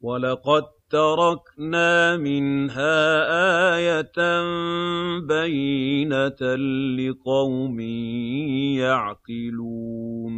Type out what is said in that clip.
وَلَقَد تَّرَكْنَا مِنْهَا آيَةً بَيِّنَةً لِّقَوْمٍ يَعْقِلُونَ